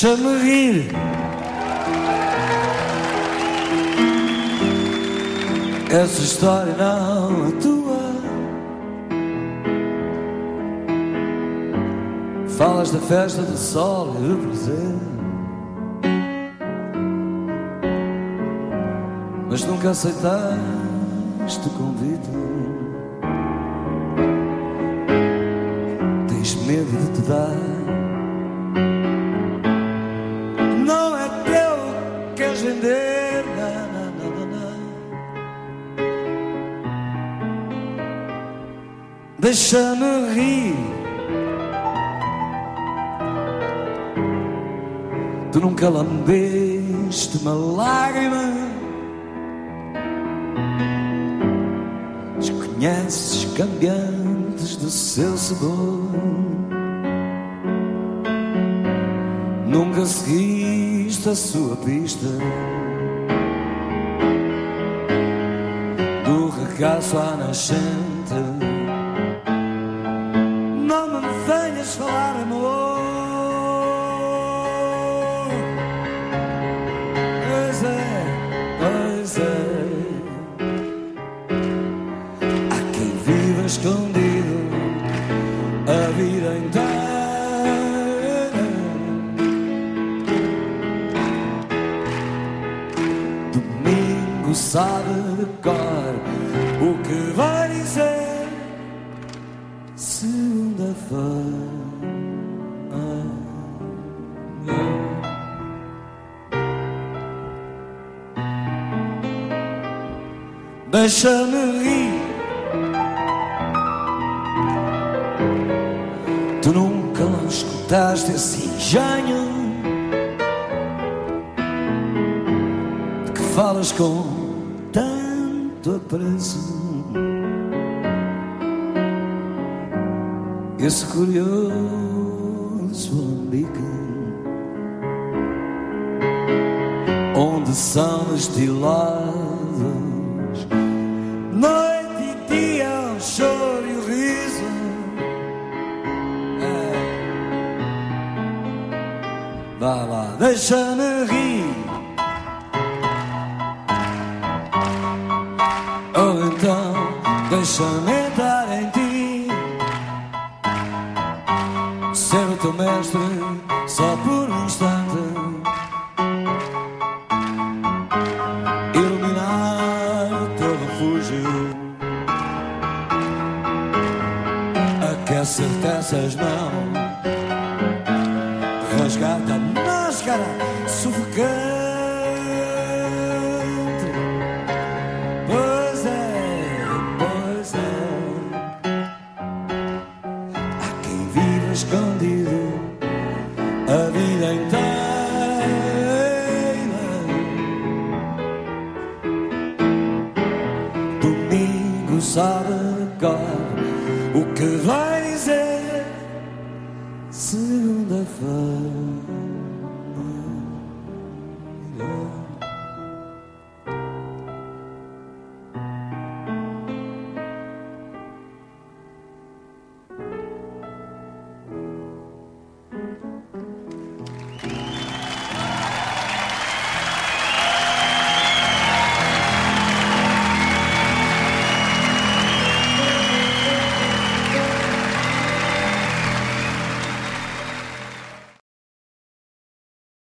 Deixa-me rir. Essa história não é tua. Falas da festa do sol e do prazer. Mas nunca aceitaste o convite. Tens medo de te dar. Deixa-me rir. Tu nunca lambeste uma lágrima. Desconheces cambiantes do seu sabor. Nunca seguiste a sua pista. Do regaço à nascente. Não me venhas falar amor. Pois é, pois é. Há quem viva escondido a vida inteira. Domingo sabe cor Deixa-me rir. Tu nunca escutaste esse engenho de que falas com tanto apreço. Esse curioso alambique onde são destilados noite e dia o choro e o riso. É. Vai lá, deixa-me rir. Ou então, deixa-me teu mestre só por um instante. iluminar teu refúgio. Aquecer-te essas mãos, rasgar-te a máscara sufocante. Sabe agora o que vai dizer segunda-feira.